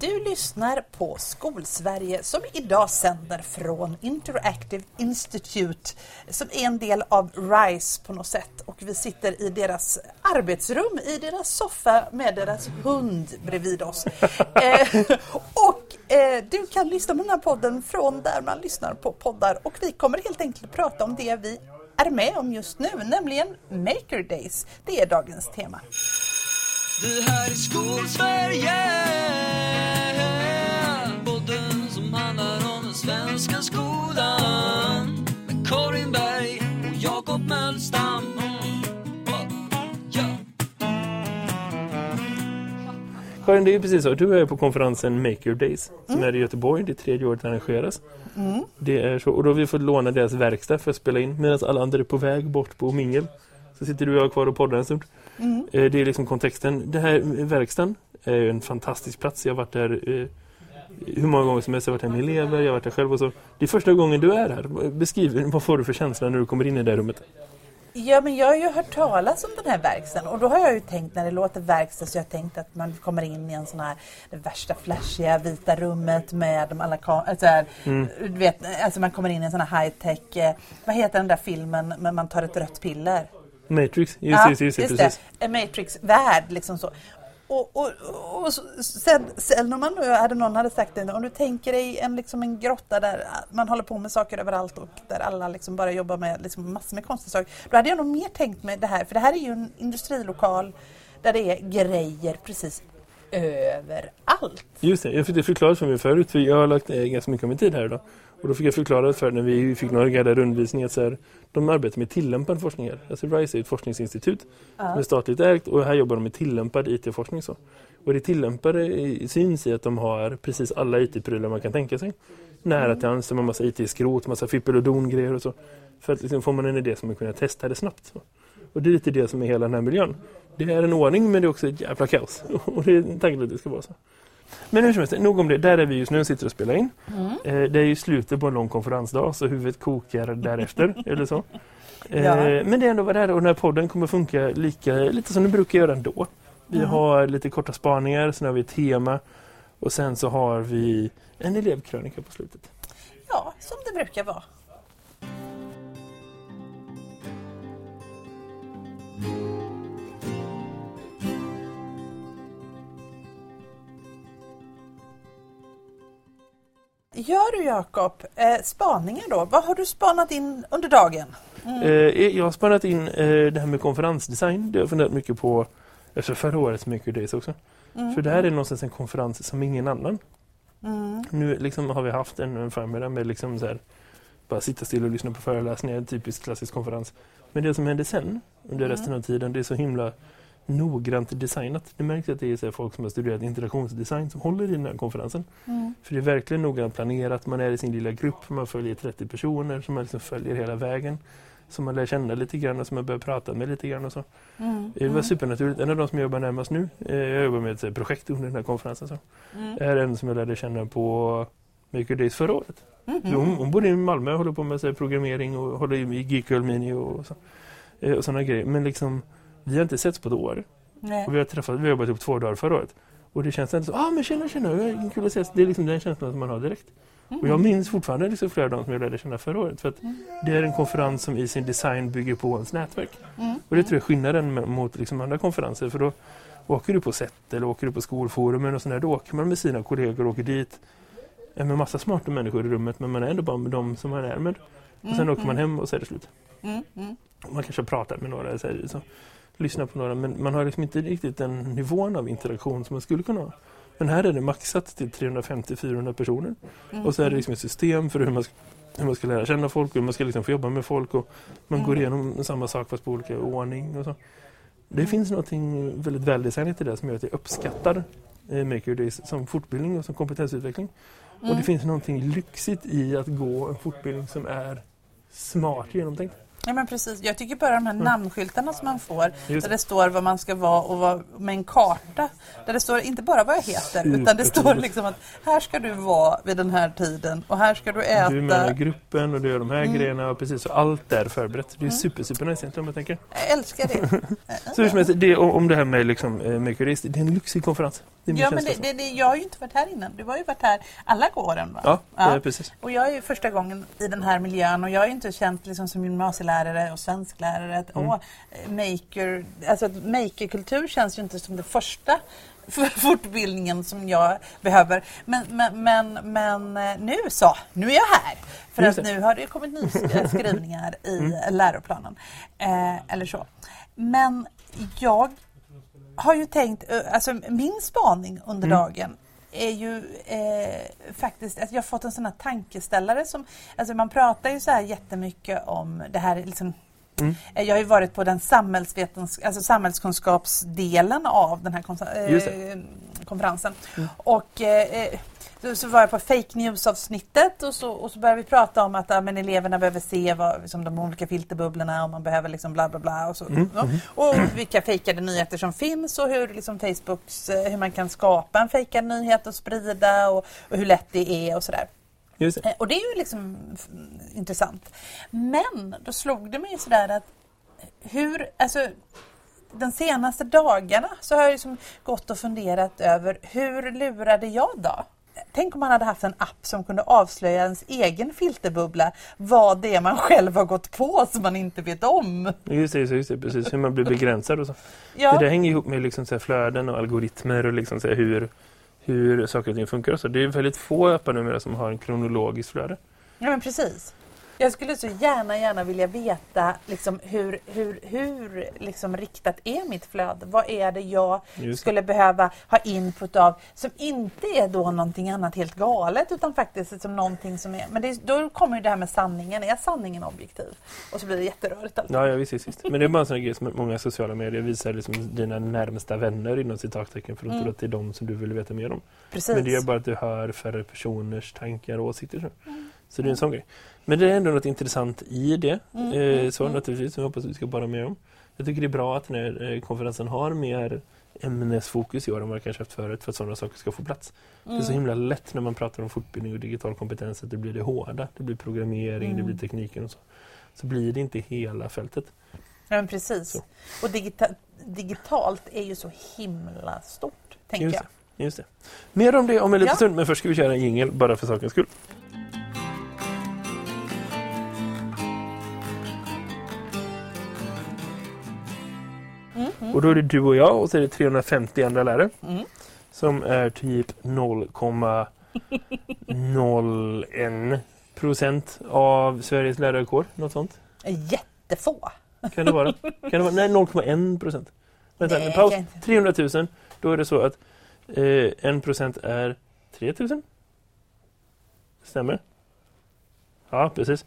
Du lyssnar på Skolsverige som idag sänder från Interactive Institute som är en del av RISE på något sätt. Och vi sitter i deras arbetsrum, i deras soffa med deras hund bredvid oss. eh, och eh, du kan lyssna på den här podden från där man lyssnar på poddar och vi kommer helt enkelt att prata om det vi är med om just nu, nämligen Maker Days. Det är dagens tema. Det här är Skolsverige skolan Med Karin Berg och Jakob Mölstam. Karin, det är ju precis så. Du är på konferensen Maker Days som är i Göteborg. Det är tredje året den arrangeras. Det är så. Och då har vi fått låna deras verkstad för att spela in medan alla andra är på väg bort på mingel. Så sitter du och jag kvar och poddar en stund. Eh, Det är liksom kontexten. Det här verkstaden är ju en fantastisk plats. Jag har varit där eh, hur många gånger som helst. Jag har varit där med elever, jag har varit där själv och så. Det är första gången du är här. Beskriv, vad får du för känsla när du kommer in i det här rummet? Ja, men jag har ju hört talas om den här verkstaden och då har jag ju tänkt när det låter verkstad så jag har tänkt att man kommer in i en sån här det värsta flashiga vita rummet med de alla alltså, här, du vet, alltså man kommer in i en sån här high tech, eh, vad heter den där filmen när man tar ett rött piller? Matrix, just det, just det, precis. En Matrix-värld liksom så. Och, och, och sen, sen om man nu hade någon hade sagt det, om du tänker dig en, liksom en grotta där man håller på med saker överallt och där alla liksom bara jobbar med liksom massor med konstiga saker. Då hade jag nog mer tänkt mig det här, för det här är ju en industrilokal där det är grejer precis överallt. Just det, jag fick det förklarat för mig förut för jag har lagt eh, ganska mycket av min tid här idag. Och då fick jag förklarat för när vi fick några guidade rundvisning att så här, de arbetar med tillämpad forskning här. Alltså RISE är ett forskningsinstitut som är statligt ägt och här jobbar de med tillämpad IT-forskning. Så. Och det tillämpade syns i att de har precis alla IT-prylar man kan tänka sig. Nära till hands, har massa IT-skrot, massa fippel och dongrejer och så. För att liksom får man en idé som man kunna testa det snabbt. Så. Och det är lite det som är hela den här miljön. Det är en ordning men det är också ett jävla kaos. Och det är tanken att det ska vara så. Men hur som helst, nog om det. Där är vi just nu och sitter och spelar in. Eh, det är ju slutet på en lång konferensdag så huvudet kokar därefter. eller så. Eh, Ja. Men det är ändå vad det är och den här podden kommer funka lika, lite som det brukar göra ändå. Vi har lite korta spaningar, sen har vi ett tema och sen så har vi en elevkrönika på slutet. Ja, som det brukar vara. Ja du Jakob, eh, spaningar då. Vad har du spanat in under dagen? Eh, jag har spannat in eh, det här med konferensdesign. Det har jag funderat mycket på efter förra årets Maker Days också. För det här är någonstans en konferens som ingen annan. Nu liksom har vi haft en, en förmiddag med liksom så här, bara sitta still och lyssna på föreläsningar, typisk klassisk konferens. Men det som händer sen, under resten av tiden, det är så himla noggrant designat. Det märks att det är så folk som har studerat interaktionsdesign som håller i den här konferensen. För det är verkligen noggrant planerat, man är i sin lilla grupp, man följer 30 personer som man liksom följer hela vägen. Som man lär känna lite grann och som man börjar prata med lite grann och så. Det var supernaturligt. En av de som jag jobbar närmast nu, eh, jag jobbar med ett projekt under den här konferensen, så, är en som jag lärde känna på Maker Days förra året. Så Hon, hon bor i Malmö och håller på med så programmering och håller i Geekgirl Mini och, så, eh, och sådana grejer. Men liksom, vi har inte setts på ett år. Nej. Och vi har träffat, vi har jobbat ihop två dagar förra året. Och det känns ändå så, ah men tjena tjena, kul att ses. Det är liksom den känslan som man har direkt. Och jag minns fortfarande liksom flera av dem som jag lärde känna förra året. För att det är en konferens som i sin design bygger på ens nätverk. Och det tror jag är skillnaden mot liksom andra konferenser. För då åker du på sätt eller åker du på skolforumen och sådär, då åker man med sina kollegor och åker dit med massa smarta människor i rummet men man är ändå bara med dem som man är med. Och sen åker man hem och så är det slut. Mm, mm. Man kanske har pratat med några, så, här, så, lyssnat på några men man har liksom inte riktigt den nivån av interaktion som man skulle kunna ha. Men här är det maxat till 350-400 personer. Och så är det liksom ett system för hur man, hur man ska lära känna folk och hur man ska liksom få jobba med folk. Och man går igenom samma sak fast på olika ordning. Och så. Det finns något väldigt väldesignat i det som gör att jag uppskattar eh, Maker Days som fortbildning och som kompetensutveckling. Och det finns någonting lyxigt i att gå en fortbildning som är smart genomtänkt. Ja, men precis. Jag tycker bara de här namnskyltarna som man får, Just där det. står vad man ska vara och vad, med en karta. Där det står inte bara vad jag heter, utan det står liksom att här ska du vara vid den här tiden och här ska du äta. Du är med i gruppen och du gör de här Mm. grejerna och precis så allt är förberett. Det är super, super nice om jag tänker. Jag älskar det. Så hur som helst, det, om det här med liksom, eh, Mercury, det är en lyxig konferens. Det är min Ja, men det, det, det, jag har ju inte varit här innan. Du har ju varit här alla åren va? Ja, Ja. precis. Och jag är ju första gången i den här miljön och jag är ju inte känt liksom som gymnasielärare och svensklärare. Att, Mm. åh, maker, alltså makerkultur känns ju inte som det första för fortbildningen som jag behöver. Men, men, men, men eh, nu så, nu är jag här. För att nu har det kommit nya skrivningar i Mm. läroplanen. Eh, eller så. Men jag har ju tänkt, eh, alltså min spaning under Mm. dagen är ju eh, faktiskt att jag har fått en sån här tankeställare som, alltså man pratar ju så här jättemycket om det här liksom Mm. eh, jag har ju varit på den samhällsvetens, alltså samhällskunskapsdelen av den här eh, konferensen. Mm. Och eh, eh, så, så var jag på fake news-avsnittet och så, och så började vi prata om att ja, men eleverna behöver se vad, liksom, de olika filterbubblorna och man behöver liksom bla bla bla. Och, så, Mm, ja. och vilka fejkade nyheter som finns och hur liksom, Facebooks, eh, hur man kan skapa en fejkad nyhet och sprida och, och hur lätt det är och sådär. Det. Eh, Och det är ju liksom intressant. Men då slog det mig sådär att hur, alltså de senaste dagarna så har jag liksom gått och funderat över hur lurade jag då? Tänk om man hade haft en app som kunde avslöja ens egen filterbubbla vad det är man själv har gått på som man inte vet om. Just det, just det, precis. Hur man blir begränsad och så. Ja, Det där hänger ihop med liksom så flöden och algoritmer och liksom så hur, hur saker och ting funkar. och Så det är väldigt få appar numera som har en kronologisk flöde. ja men precis. Jag skulle så gärna, gärna vilja veta liksom, hur, hur, hur liksom, riktat är mitt flöde? Vad är det jag Just det. skulle behöva ha input av som inte är då någonting annat helt galet utan faktiskt som någonting som är... Men det, är- då kommer ju det här med sanningen. Är sanningen objektiv? Och så blir det jätterörigt. Alltså. Ja, ja visst, visst. Men det är bara en sån grej som många sociala medier visar liksom dina närmsta vänner inom citattecken för att Mm. att det är de som du vill veta mer om. Precis. Men det gör bara att du hör färre personers tankar och åsikter. Mm. Så det är en sån grej. Men det är ändå något intressant i det. Mm, eh, mm, så mm. naturligtvis, som jag hoppas att vi ska bara mer om. Jag tycker det är bra att den här eh, konferensen har mer ämnesfokus i år än vad det kanske haft förut för att sådana saker ska få plats. Det är så Mm. himla lätt när man pratar om fortbildning och digital kompetens att det blir det hårda. Det blir programmering, det Mm. blir tekniken och så. Så blir det inte hela fältet. Ja, men precis. Så. Och digita digitalt är ju så himla stort, tänker Just jag. det. Just det. Mer om det om en liten Ja. stund, men först ska vi köra en jingle bara för sakens skull. Och då är det du och jag och så är det 350 andra lärare mm. som är typ 0,01 procent av Sveriges lärarkår. Något sånt. Jättefå. Kan det vara? Kan det vara? Nej, 0,1 procent. Vänta, en paus. kan inte. 300 000. Då är det så att eh, 1 procent är 3 000. Stämmer? Ja, precis.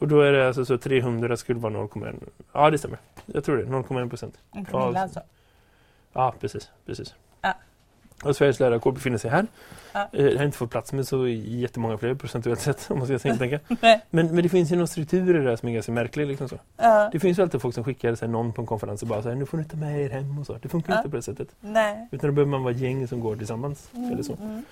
Och då är det alltså så 300 skulle vara 0,1. Ja, det stämmer. Jag tror det. 0,1 procent. En promille alltså. Ja, precis. precis. Ja. Och Sveriges lärarkår befinner sig här. Ja. Eh, Det har inte fått plats med så jättemånga fler procentuellt sett om man ska tänka. Men, men det finns ju någon struktur i det där som är ganska märklig. Liksom så. Ja. Det finns ju alltid folk som skickar så här, någon på en konferens och bara säger nu får ni ta med er hem och så. Det funkar Ja. inte på det sättet. Nej. Utan då behöver man vara gäng som går tillsammans. Eller så. Mm.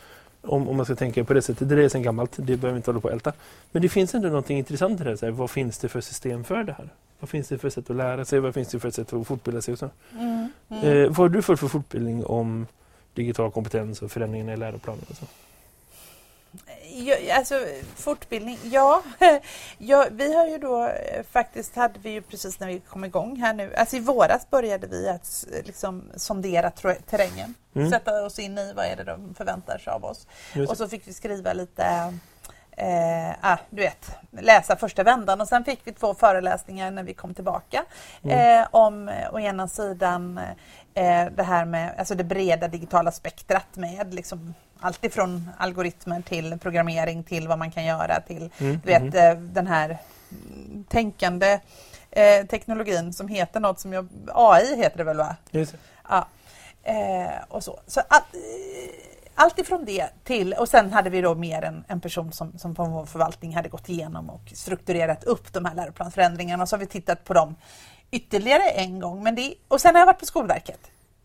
Om, om man ska tänka på det sättet. Det är sen gammalt. Det behöver vi inte hålla på och älta. Men det finns ändå något intressant i det här. Så här. Vad finns det för system för det här? Vad finns det för sätt att lära sig? Vad finns det för sätt att fortbilda sig? Och så? Mm. Mm. Eh, vad har du för, för fortbildning om digital kompetens och förändringarna i läroplanen? Och så? Ja, alltså fortbildning, ja. ja. Vi har ju då eh, faktiskt, hade vi ju precis när vi kom igång här nu, alltså i våras började vi att s- liksom sondera terrängen. Mm. Sätta oss in i vad är det de förväntar sig av oss. Just Och så fick vi skriva lite, eh, ah, du vet, läsa första vändan och sen fick vi två föreläsningar när vi kom tillbaka. Mm. Eh, om eh, å ena sidan eh, det här med alltså det breda digitala spektrat med liksom allt ifrån algoritmer till programmering till vad man kan göra till Mm, du vet mhm. eh, den här mm, tänkande eh, teknologin som heter något som jag, AI heter det väl va? Just. Ja. Eh, och så. så att, eh, allt ifrån det till, och sen hade vi då mer en, en person som, som på vår förvaltning hade gått igenom och strukturerat upp de här läroplansförändringarna och så har vi tittat på dem ytterligare en gång. Men det, och sen har jag varit på Skolverket.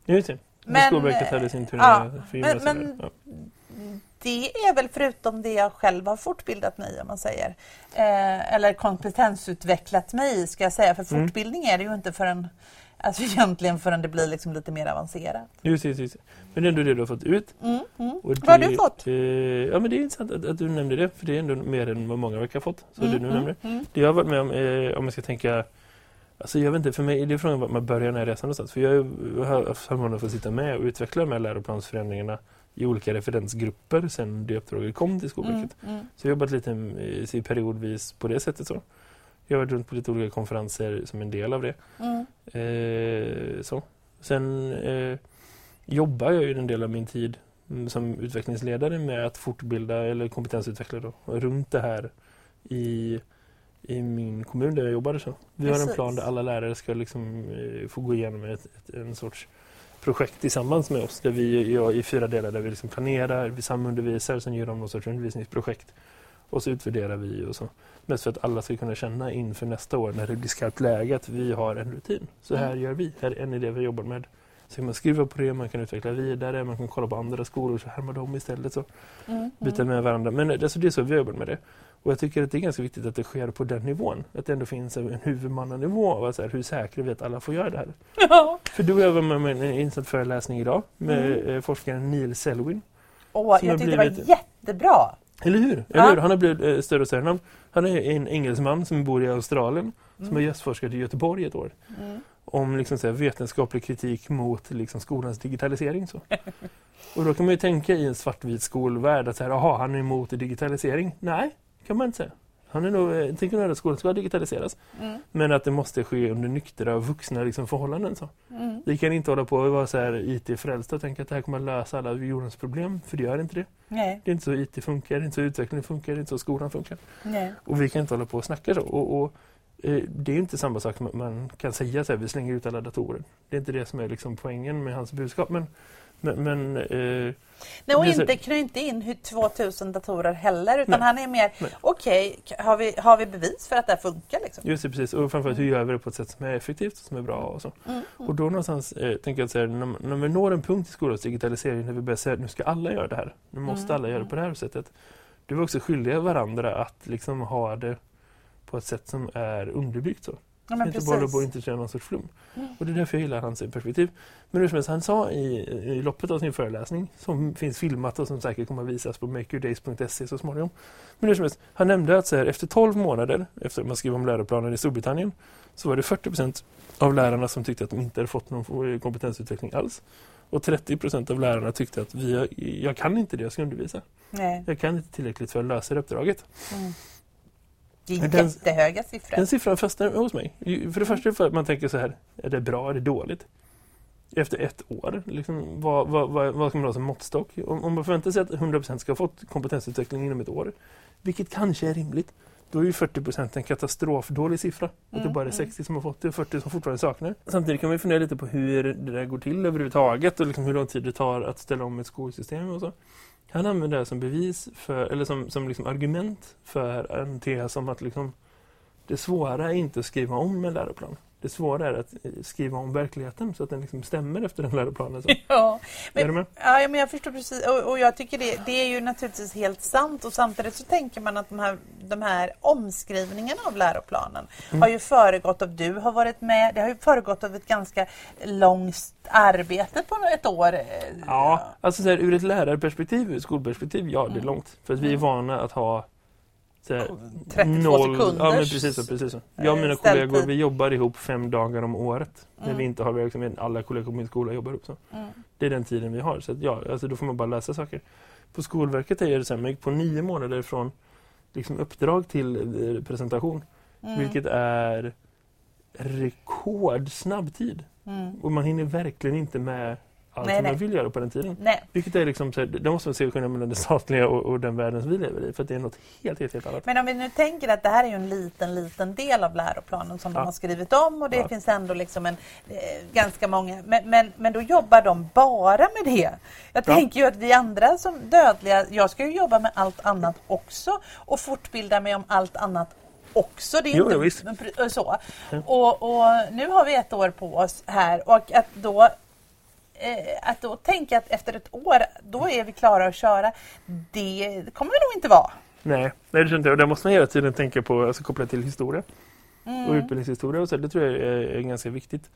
Just det. Men, Skolverket hade sin turné ja, för men- men- ja. Det är väl förutom det jag själv har fortbildat mig om man säger. Eh, eller kompetensutvecklat mig i, ska jag säga. För Mm. fortbildning är det ju inte förrän, alltså egentligen förrän det blir liksom lite mer avancerat. Just det, just det. Men det är ändå det du har fått ut. Mm, mm. Och Vad har det- du fått? Eh, ja men det är intressant att, att du nämnde det. För det är ändå mer än vad många verkar ha fått. Så det du nämnde. mm. Det jag har varit med om, eh, om jag ska tänka Alltså jag vet inte, för mig är det frågan vart man börjar den här resan någonstans. För jag har haft förmånen att få sitta med och utveckla de här läroplansförändringarna i olika referensgrupper sedan det uppdraget kom till Skolverket. Mm, mm. Så jag har jobbat lite eh, periodvis på det sättet. så. Jag har varit runt på lite olika konferenser som en del av det. Mm. Eh, så. Sen eh, jobbar jag ju en del av min tid mm, som utvecklingsledare med att fortbilda eller kompetensutveckla då, runt det här i, i min kommun där jag jobbar. Så. Vi har en Precis. plan där alla lärare ska liksom, eh, få gå igenom ett, ett, en sorts projekt tillsammans med oss där vi gör i fyra delar där vi liksom planerar, vi samundervisar, sen gör de någon sorts undervisningsprojekt och så utvärderar vi och så. Mest för att alla ska kunna känna inför nästa år när det blir skarpt läge att vi har en rutin. Så här Mm. gör vi, här är en idé vi jobbar med. Så kan man skriva på det, man kan utveckla vidare, man kan kolla på andra skolor så härmar de istället. Så Mm, byta med varandra. Men eh, alltså, det är så vi har jobbat med det. Och jag tycker att det är ganska viktigt att det sker på den nivån. Att det ändå finns en huvudmannanivå av att så här, hur säkra vi att alla får göra det här. Ja. För du och jag var med en insatt föreläsning idag med Mm. eh, forskaren Neil Selwyn. Åh, jag tyckte det blivit- var jättebra. Eller hur? Ja. Eller hur? Han har blivit eh, större och större namn. Han är en engelsman som bor i Australien som har gästforskat i Göteborg ett år. Mm. Om liksom, så vetenskaplig kritik mot liksom, skolans digitalisering. Så. och då kan man ju tänka i en svartvit skolvärld att så här, aha, han är emot digitalisering. Nej, kan man inte säga. Han är nog, eh, tänker nog att skolan ska digitaliseras. Mm. Men att det måste ske under nyktra vuxna liksom, förhållanden. Så. Mm. Vi kan inte hålla på och vara så här IT-frälsta och tänka att det här kommer att lösa alla jordens problem. För det gör inte det. Nej, Det är inte så IT funkar, det är inte så utveckling funkar, det är inte så skolan funkar. nej. Och vi kan inte hålla på och snacka så. Och, och, det är inte samma sak som att man kan säga så här, vi slänger ut alla datorer. Det är inte det som är liksom poängen med hans budskap. Men, men, men eh, Nej, och så- inte inte in hur 2000 datorer heller, utan Nej. han är mer, okej, k- har, vi, har vi bevis för att det här funkar? Liksom? just det, precis. Och framförallt hur gör vi det på ett sätt som är effektivt och som är bra. Och, så. Mm. och då någonstans eh, tänker jag att när, när vi når en punkt i skolans digitalisering när vi börjar säga att nu ska alla göra det här. Nu måste Mm. alla göra det på det här sättet. Du är också skyldiga varandra att liksom ha det på ett sätt som är underbyggt. Så. Ja, men inte bara på och inte någon sorts flum. Mm. Och det är därför jag gillar hans perspektiv. Men hur som helst, han sa i, i loppet av sin föreläsning, som finns filmat och som säkert kommer att visas på makeyourdays.se så småningom. Men hur som helst, han nämnde att så här, efter 12 månader, efter att man skrev om läroplanen i Storbritannien, så var det 40% av lärarna som tyckte att de inte hade fått någon kompetensutveckling alls. Och 30% av lärarna tyckte att vi, jag kan inte det jag ska undervisa. Nej. Jag kan inte tillräckligt för att lösa det uppdraget. Mm. Det är den- jättehöga siffror. Den siffran fastnar hos mig. För det första för att man tänker så här, är det bra, är det dåligt? Efter ett år, liksom, vad, vad, vad, vad ska man ha som måttstock? Om, om man förväntar sig att 100% ska ha fått kompetensutveckling inom ett år, vilket kanske är rimligt, då är ju 40% en katastrofdålig siffra. Att det Mm, bara är mm. 60 som har fått det och 40 som fortfarande saknar. Samtidigt kan ju fundera lite på hur det där går till överhuvudtaget och liksom hur lång tid det tar att ställa om ett skolsystem och så. Han använder det som bevis för, eller som, som liksom argument för en tes om att liksom, det svåra är inte att skriva om en läroplan. Det svåra är att eh, skriva om verkligheten så att den liksom stämmer efter den läroplanen. Så. Ja, men, ja, men jag förstår precis. Och, och jag tycker det, det är ju naturligtvis helt sant. Och samtidigt så tänker man att de här, de här omskrivningarna av läroplanen Mm. har ju föregått av du har varit med. Det har ju föregått av ett ganska långt arbete på ett år. eh, Ja, alltså så här, ur ett lärarperspektiv, ur ett skolperspektiv, ja det är Mm. långt. För att vi är vana att ha så här, 32 sekunders Ja, men precis så. Precis så. Jag och mina ställtid. kollegor, vi jobbar ihop fem dagar om året. När Mm. vi inte har verksamhet, alla kollegor på min skola jobbar ihop så. Mm. Det är den tiden vi har. Så att, ja, alltså, då får man bara läsa saker. På Skolverket är det så här, gick på nio månader från liksom, uppdrag till eh, presentation. Mm. Vilket är rekordsnabb tid. Mm. Och man hinner verkligen inte med allt Nej, som nej. man vill göra på den tiden. Nej. Vilket är liksom, så här, det måste man se skillnaden mellan det statliga och, och den världen som vi lever i. För det är något helt, helt, helt annat. Men om vi nu tänker att det här är en liten, liten del av läroplanen som de Ja. har skrivit om och det Ja. finns ändå liksom en, eh, ganska många. Men, men, men då jobbar de bara med det. Jag Ja. tänker ju att vi andra som dödliga, jag ska ju jobba med allt annat också och fortbilda mig om allt annat också. Det är Jo, inte så. Och, och nu har vi ett år på oss här och att då att då tänka att efter ett år, då är vi klara att köra. Det kommer vi nog inte vara. Nej, nej det tror inte. Och där måste man hela tiden tänka på, alltså kopplat till historia. Mm. Och utbildningshistoria och så. Det tror jag är, är ganska viktigt.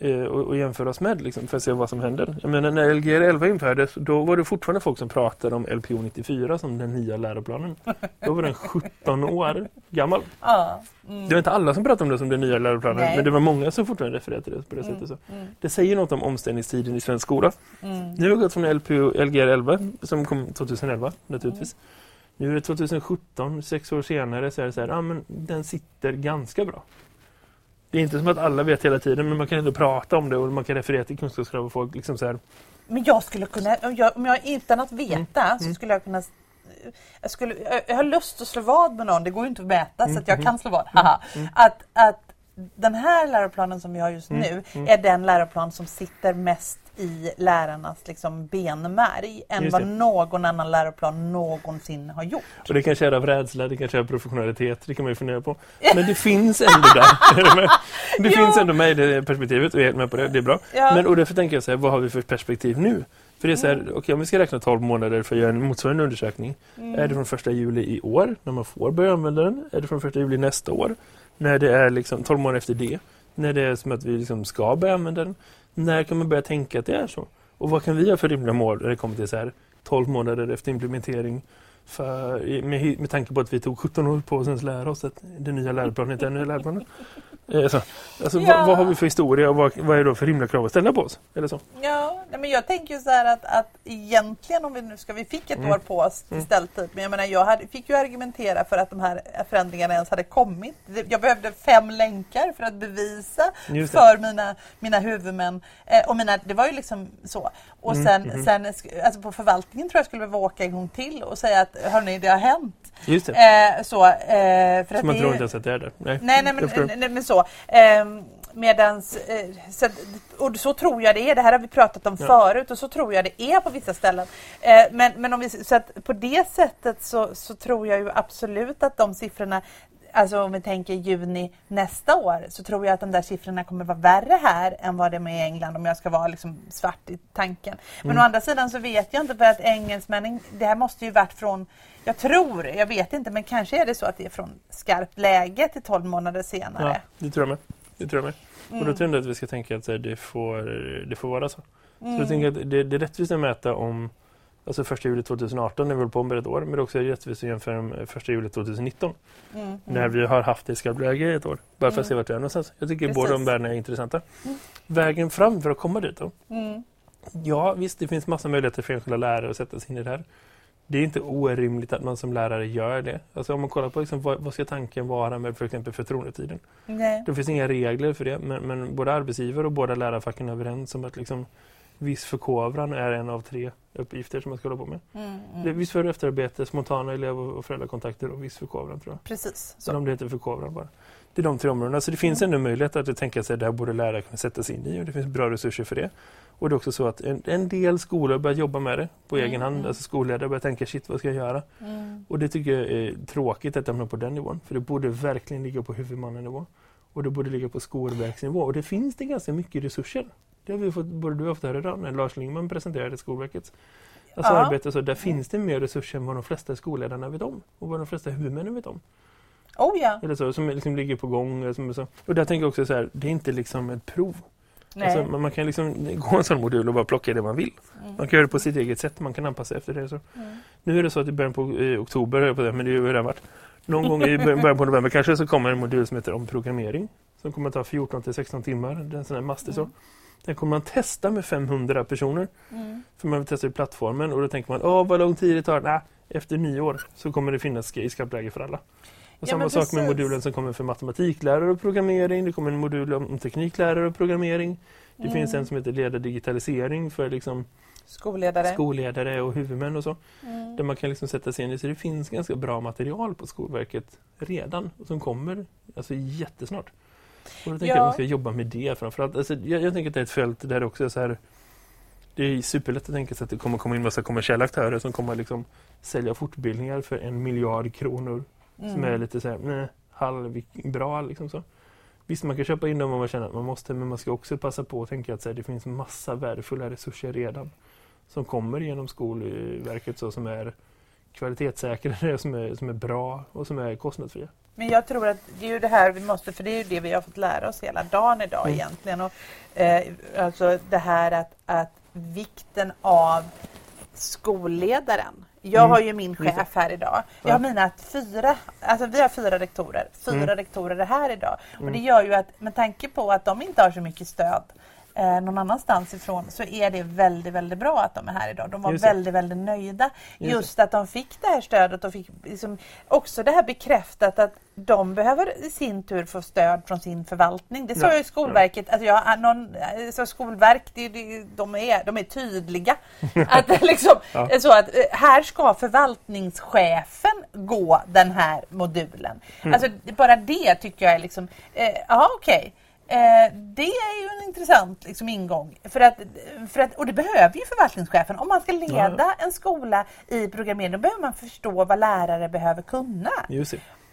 Eh, och, och jämföra oss med liksom, för att se vad som händer. Jag menar, när Lgr 11 infördes, då var det fortfarande folk som pratade om LPO 94 som den nya läroplanen. Då var den 17 år gammal. Ja. Mm. Det var inte alla som pratade om det som den nya läroplanen, Nej. men det var många som fortfarande refererade till det på det sättet. Så. Mm. Det säger något om omställningstiden i svensk skola. Mm. Nu har vi gått från LPO, Lgr 11 som kom 2011 naturligtvis. Nu är det 2017, sex år senare, så är det så här, ja men den sitter ganska bra. Det är inte som att alla vet hela tiden, men man kan ändå prata om det och man kan referera till kunskapskrav och folk liksom så här. Men jag skulle kunna, om jag, om jag utan att veta Mm. så skulle jag kunna jag, skulle, jag- jag har lust att slå vad med någon, det går ju inte att mäta så att jag kan slå vad. Haha. Att, att den här läroplanen som vi har just nu är den läroplan som sitter mest i lärarnas liksom benmärg än vad någon annan läroplan någonsin har gjort. Och det kanske är av rädsla, det kanske är professionalitet, det kan man ju fundera på. Men det finns ändå där. Det finns ändå med i det perspektivet och jag är helt med på det, det är bra. Ja. Men och därför tänker jag så här, vad har vi för perspektiv nu? För det är så här, okej om vi ska räkna 12 månader för att göra en motsvarande undersökning. Är det från första juli i år när man får börja använda den? Är det från första juli nästa år? När det är liksom 12 månader efter det? När det är som att vi liksom ska börja använda den? När kan man börja tänka att det är så? Och vad kan vi ha för rimliga mål när det kommer till så här 12 månader efter implementering? För, med, med tanke på att vi tog 17 år på oss att lära oss att den nya läroplanen inte är den nya läroplanen. Eh, så, alltså, Ja. vad, vad har vi för historia och vad, vad är då för rimliga krav att ställa på oss? Eller så? Ja, nej, men jag tänker ju så här att, att egentligen om vi nu ska, vi fick ett Mm. år på oss till Mm. ställtid, men jag menar jag hade, fick ju argumentera för att de här förändringarna ens hade kommit. Jag behövde fem länkar för att bevisa för mina, mina huvudmän. Eh, och mina, det var ju liksom så. Och Mm, sen, mhm. sen sk- alltså på förvaltningen tror jag skulle behöva åka en gång till och säga att hörni, det har hänt. Just det. Eh, så, eh, för att Så man det tror inte ens att det är där. Nej, Nej, nej, men, nej, men så. Ehm, medans, eh, så, att- och så tror jag det är. Det här har vi pratat om Ja. förut och så tror jag det är på vissa ställen. Eh, men men om vi, så att på det sättet så, så tror jag ju absolut att de siffrorna Alltså om vi tänker juni nästa år så tror jag att de där siffrorna kommer vara värre här än vad de är i England om jag ska vara liksom svart i tanken. Men Mm. å andra sidan så vet jag inte för att engelsmännen, det här måste ju varit från, jag tror, jag vet inte, men kanske är det så att det är från skarpt läge till 12 månader senare. Ja, det tror jag med. Det tror jag med. Och då Mm. tror jag att vi ska tänka att så det, får, det får vara så. Så Mm. jag tänker att det, det är rättvist att mäta om Alltså 1 juli 2018 när vi håller på med ett år, men det är också rättvist att jämföra med 1 juli 2019 Mm. när vi har haft det skarpt läge i ett år. Bara för att Mm. se vart vi är någonstans. Jag tycker Precis. båda de värdena är intressanta. Mm. Vägen fram för att komma dit då? Mm. Ja, visst det finns massa möjligheter för enskilda lärare att sätta sig in i det här. Det är inte orimligt att man som lärare gör det. Alltså om man kollar på liksom, vad, vad ska tanken vara med för exempel förtroendetiden? Nej. Det finns inga regler för det, men, men både arbetsgivare och båda lärarfacken är överens om att liksom, viss förkovran är en av tre uppgifter som man ska hålla på med. Mm. Det är Mm. viss för- och efterarbete, spontana elev och föräldrakontakter och viss förkovran tror jag. Precis. Så om det heter förkovran bara. Det är de tre områdena. Så det finns Mm. ändå möjlighet att tänka sig att det här borde lärare kunna sätta sig in i och det finns bra resurser för det. Och det är också så att en, en del skolor börjar jobba med det på Mm, egen hand. mm. Alltså skolledare börjar tänka shit vad ska jag göra? Mm. Och det tycker jag är tråkigt att det hamnar på den nivån. För det borde verkligen ligga på huvudmannanivå. Och det borde ligga på skolverksnivå. Och det finns det ganska mycket resurser. Det har vi fått, både du och fått höra när Lars Lingman presenterade Skolverkets alltså Ja. arbete. Så där finns det mer resurser än vad de flesta skolledarna vet om. Och vad de flesta huvudmännen vet om. Oh ja. Eller så, som liksom ligger på gång. är så. Och där tänker jag också så här, det är inte liksom ett prov. Alltså, man, kan liksom gå en sån modul och bara plocka det man vill. Mm. Man kan göra det på sitt eget sätt, man kan anpassa efter det. Så. Mm. Nu är det så att i början på i oktober, på det, men det har redan varit. Någon gång i början på november kanske så kommer en modul som heter om programmering. Som kommer att ta 14 till 16 timmar. Det är en sån här master så. Mm. Den kommer man testa med 500 personer. Mm. För man vill testa i plattformen och då tänker man, åh vad lång tid det tar. Nej, efter nio år så kommer det finnas i skarpt läge för alla. Och Ja, samma sak med modulen som kommer för matematiklärare och programmering. Det kommer en modul om tekniklärare och programmering. Det finns en som heter Leda digitalisering för liksom Skolledare. skolledare och huvudmän och så. Mm. Där man kan liksom sätta sig in i. Så det finns ganska bra material på Skolverket redan och som kommer alltså jättesnart. Och då tänker Ja. jag att man ska jobba med det framförallt. Alltså, jag, jag tänker att det är ett fält där det också är så här det är superlätt att tänka sig att det kommer komma in massa kommersiella aktörer som kommer liksom sälja fortbildningar för en miljard kronor som Mm. är lite så här, nej, halvbra liksom så. Visst, man kan köpa in dem om man känner att man måste, men man ska också passa på att tänka att här, det finns massa värdefulla resurser redan som kommer genom Skolverket så, som är kvalitetssäkrade, som är, som är bra och som är kostnadsfria. Men jag tror att det är ju det här vi måste, för det är ju det vi har fått lära oss hela dagen idag Mm. egentligen. Och, eh, alltså det här att, att vikten av skolledaren. Jag Mm. har ju min chef här idag. Jag har mina fyra, alltså vi har fyra rektorer. Fyra Mm. rektorer är här idag. Och Mm. det gör ju att med tanke på att de inte har så mycket stöd eh, någon annanstans ifrån så är det väldigt, väldigt bra att de är här idag. De var Just väldigt, väldigt nöjda. Just Just, att de fick det här stödet och fick liksom också det här bekräftat att de behöver i sin tur få stöd från sin förvaltning. Det sa Ja, ju Skolverket, alltså jag, någon, så Skolverk, det, det, de, är, de är tydliga. att, liksom, Ja. så att eh, här ska förvaltningschefen gå den här modulen. Mm. Alltså bara det tycker jag är liksom, eh, ja okej. Eh, det är ju en intressant liksom, ingång. För att, för att, och det behöver ju förvaltningschefen. Om man ska leda en skola i programmering då behöver man förstå vad lärare behöver kunna.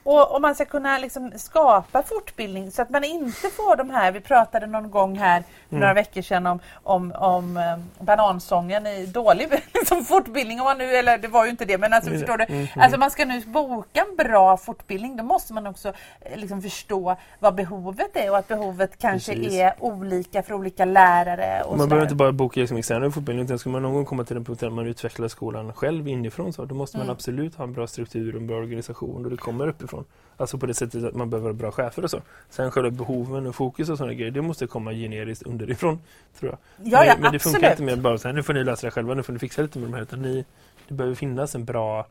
Och om man ska kunna liksom skapa fortbildning så att man inte får de här, vi pratade någon gång här för några veckor sedan om, om, om eh, banansången i dålig liksom, fortbildning, om man nu, eller det var ju inte det, men alltså Mm, förstår du? mm, mm. Alltså man ska nu boka en bra fortbildning, då måste man också eh, liksom förstå vad behovet är och att behovet kanske Precis. är olika för olika lärare. Man sådär. behöver inte bara boka liksom externa fortbildningar utan ska man någon gång komma till den punkten att man utvecklar skolan själv inifrån så då måste man Mm. absolut ha en bra struktur och en bra organisation och det kommer uppifrån. Alltså på det sättet att man behöver bra chefer och så. Sen själva behoven och fokus och sådana grejer, det måste komma generiskt underifrån tror jag. Ja, ja, men, men det funkar inte med bara så här, nu får ni lösa det själva, nu får ni fixa lite med de här utan ni, det behöver finnas en bra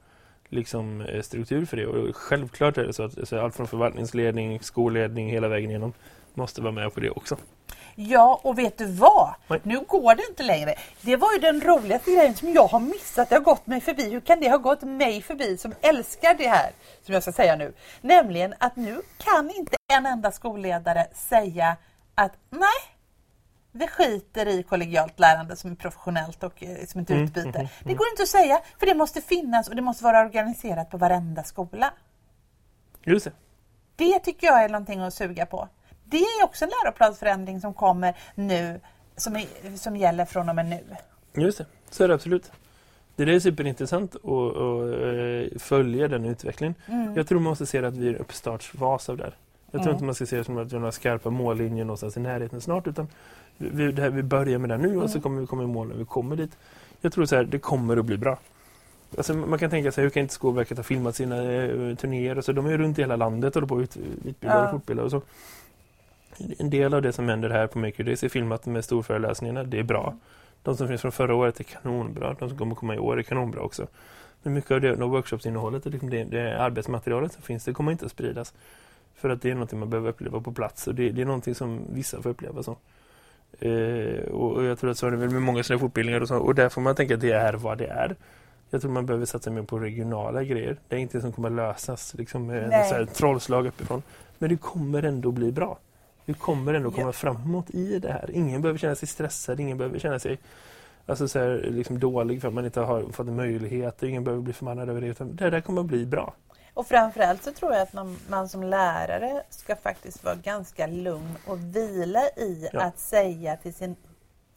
liksom, eh, struktur för det och självklart är det så att alltså, allt från förvaltningsledning, skolledning hela vägen igenom måste vara med på det också. Ja, och vet du vad? Nej. Nu går det inte längre. Det var ju den roligaste grejen som jag har missat. Det har gått mig förbi. Hur kan det ha gått mig förbi som älskar det här? Som jag ska säga nu. Nämligen att nu kan inte en enda skolledare säga att nej, vi skiter i kollegialt lärande som är professionellt och eh, som ett Mm, utbyte. mhm, Det går inte att säga, för det måste finnas och det måste vara organiserat på varenda skola. Just det. Det tycker jag är någonting att suga på. Det är också en läroplansförändring som kommer nu, som, är, som gäller från och med nu. Just det, så är det absolut. Det är superintressant att, eh, följa den utvecklingen. Mm. Jag tror man måste se att vi är en uppstartsfas av det här. Jag tror Mm. inte man ska se det som att vi har några skarpa mållinjer någonstans i närheten snart utan vi, här, vi börjar med det nu och så Mm. kommer vi komma i mål när vi kommer dit. Jag tror så här, det kommer att bli bra. Alltså, man kan tänka sig, hur kan inte Skolverket ha filmat sina eh, turnéer? och Så de är ju runt i hela landet och håller på ut, utbilda Ja. och fortbilda och så. En del av det som händer här på Maker Days är filmat med storföreläsningarna. Det är bra. De som finns från förra året är kanonbra. De som kommer komma i år är kanonbra också. Men mycket av det, det workshopsinnehållet, och liksom det, det arbetsmaterialet som finns, det kommer inte att spridas. För att det är någonting man behöver uppleva på plats och det, det är någonting som vissa får uppleva så. Eh, och, och jag tror att så är det väl med många sådana fortbildningar och så. Och där får man tänka att det är vad det är. Jag tror man behöver satsa mer på regionala grejer. Det är inte som kommer lösas liksom, med en så här trollslag uppifrån. Men det kommer ändå bli bra. Vi kommer ändå komma Ja. framåt i det här. Ingen behöver känna sig stressad, ingen behöver känna sig alltså så här, liksom dålig för att man inte har fått en möjlighet. Ingen behöver bli förbannad över det. Utan det där kommer att bli bra. Och framförallt så tror jag att man, man som lärare ska faktiskt vara ganska lugn och vila i Ja. att säga till sin,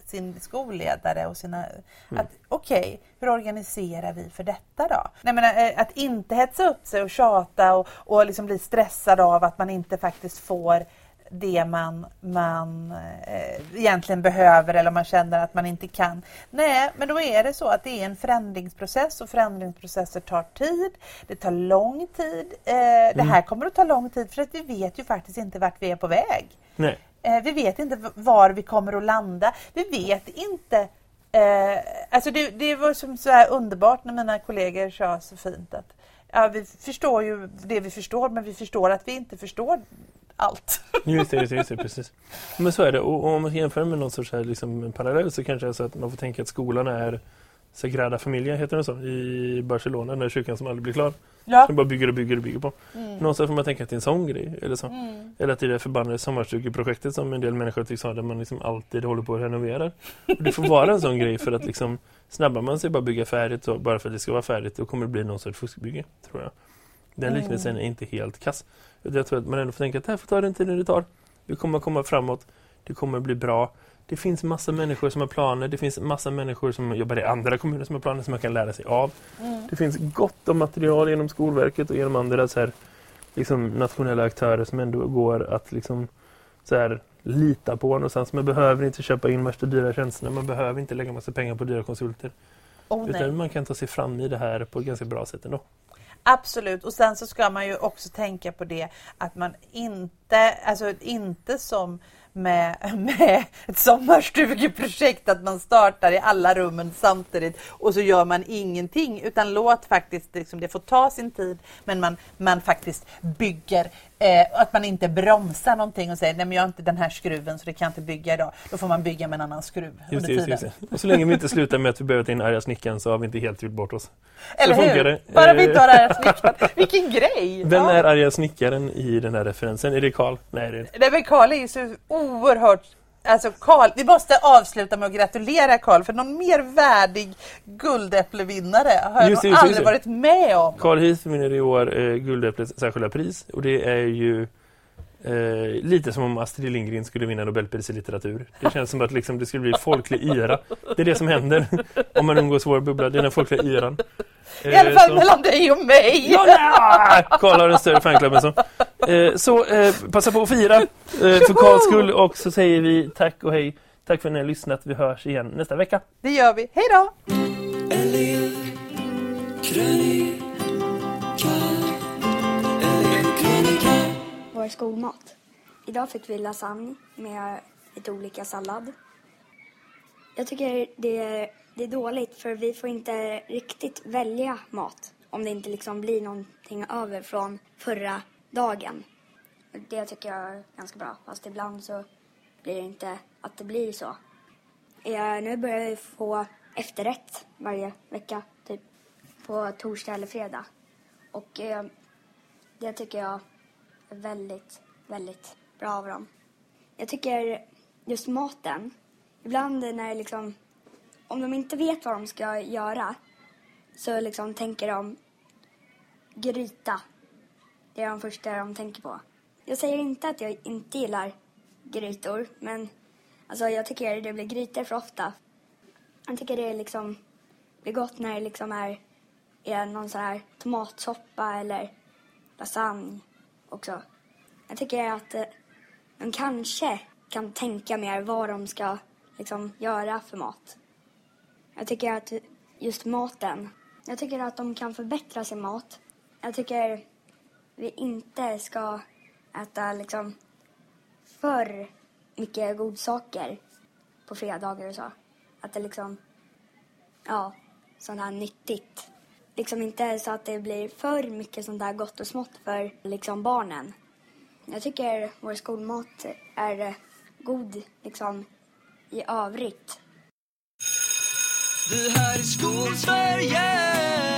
sin skolledare och sina... Mm. att Okej, hur organiserar vi för detta då? Nej, men, eh, att inte hetsa upp sig och tjata och, och liksom bli stressad av att man inte faktiskt får det man, man eh, egentligen behöver eller om man känner att man inte kan. Nej, men då är det så att det är en förändringsprocess och förändringsprocesser tar tid. Det tar lång tid. Eh, Det Mm. här kommer att ta lång tid för att vi vet ju faktiskt inte vart vi är på väg. Nej, Eh, vi vet inte var vi kommer att landa. Vi vet inte... Eh, alltså det, det var som så underbart när mina kollegor sa så fint att ja, vi förstår ju det vi förstår men vi förstår att vi inte förstår allt. Just det, just det, just det, precis. Men så är det. Och, och om man jämför med någon sorts här, liksom, parallell så kanske det är så att man får tänka att skolan är Sagrada Familia, heter det så? I Barcelona, den där kyrkan som aldrig blir klar. Ja. Som bara bygger och bygger och bygger på. Mm. Någonstans får man tänka att det är en sån grej. Eller, så. Mm. eller att det är det förbannade sommarstugeprojektet som en del människor tycks ha där man liksom alltid håller på att renovera. Och det får vara en sån grej för att liksom snabbar man sig bara bygga färdigt och bara för att det ska vara färdigt då kommer det bli någon sorts fuskbygge, tror jag. Den Mm. liknelsen är inte helt kass. Jag tror att man ändå får tänka att det här får ta den tiden det tar. Vi kommer komma framåt. Det kommer bli bra. Det finns massa människor som har planer. Det finns massa människor som jobbar i andra kommuner som har planer som man kan lära sig av. Mm. Det finns gott om material genom Skolverket och genom andra så här, liksom, nationella aktörer som ändå går att liksom, så här, lita på någonstans. Man behöver inte köpa in värsta dyra tjänsterna. Man behöver inte lägga massa pengar på dyra konsulter. Oh. Utan man kan ta sig fram i det här på ett ganska bra sätt ändå. Absolut, och sen så ska man ju också tänka på det att man inte, alltså inte som med, med ett sommarstugeprojekt att man startar i alla rummen samtidigt och så gör man ingenting. Utan låt faktiskt liksom, det få ta sin tid men man, man faktiskt bygger eh, att man inte bromsar någonting och säger nej men jag har inte den här skruven så det kan jag inte bygga idag. Då får man bygga med en annan skruv Just under det, just tiden. det, just det. Och så länge vi inte slutar med att vi behöver ta in arga snickaren så har vi inte helt gjort bort oss. Eller funkar hur? det. Bara vi Eh. inte har det här snickrat. Vilken grej! Vem Ja. är arga snickaren i den här referensen? Är det Karl? Nej, det är inte. Nej men Karl är ju så oerhört Alltså Karl, vi måste avsluta med att gratulera Karl för någon mer värdig guldäpplevinnare har jag Just nog just aldrig just varit med om. Carl Heath vinner i år eh, Guldäpplets särskilda pris och det är ju eh, lite som om Astrid Lindgren skulle vinna Nobelpris i litteratur. Det känns som att liksom, det skulle bli folklig yra. Det är det som händer om man umgås i vår bubbla, det är den folkliga yran. I alla fall så- mellan dig och mig. Ja! Karl har en större fanklubb än så. Eh, så eh, passa på att fira eh, för Karls skull och så säger vi tack och hej. Tack för att ni har lyssnat. Vi hörs igen nästa vecka. Det gör vi. Hej då! Vår skolmat. Idag fick vi lasagne med lite olika sallad. Jag tycker det är, det är dåligt för vi får inte riktigt välja mat om det inte liksom blir någonting över från förra dagen. Det tycker jag är ganska bra, fast ibland så blir det inte att det blir så. Eh, nu börjar vi få efterrätt varje vecka, typ på torsdag eller fredag. Och eh, det tycker jag väldigt, väldigt bra av dem. Jag tycker just maten, ibland när det liksom, om de inte vet vad de ska göra så liksom tänker de gryta. Det är de första de tänker på. Jag säger inte att jag inte gillar grytor, men alltså jag tycker det blir grytor för ofta. Jag tycker det är liksom, blir gott när det liksom är, är någon sån här tomatsoppa eller lasagne också. Jag tycker att eh, de kanske kan tänka mer vad de ska liksom göra för mat. Jag tycker att just maten, jag tycker att de kan förbättra sin mat. Jag tycker vi inte ska äta liksom för mycket godsaker på fredagar och så. Att det liksom, ja, sånt här nyttigt. Liksom inte så att det blir för mycket sånt där gott och smått för liksom barnen. Jag tycker vår skolmat är god liksom i övrigt. Det här är Skolsverige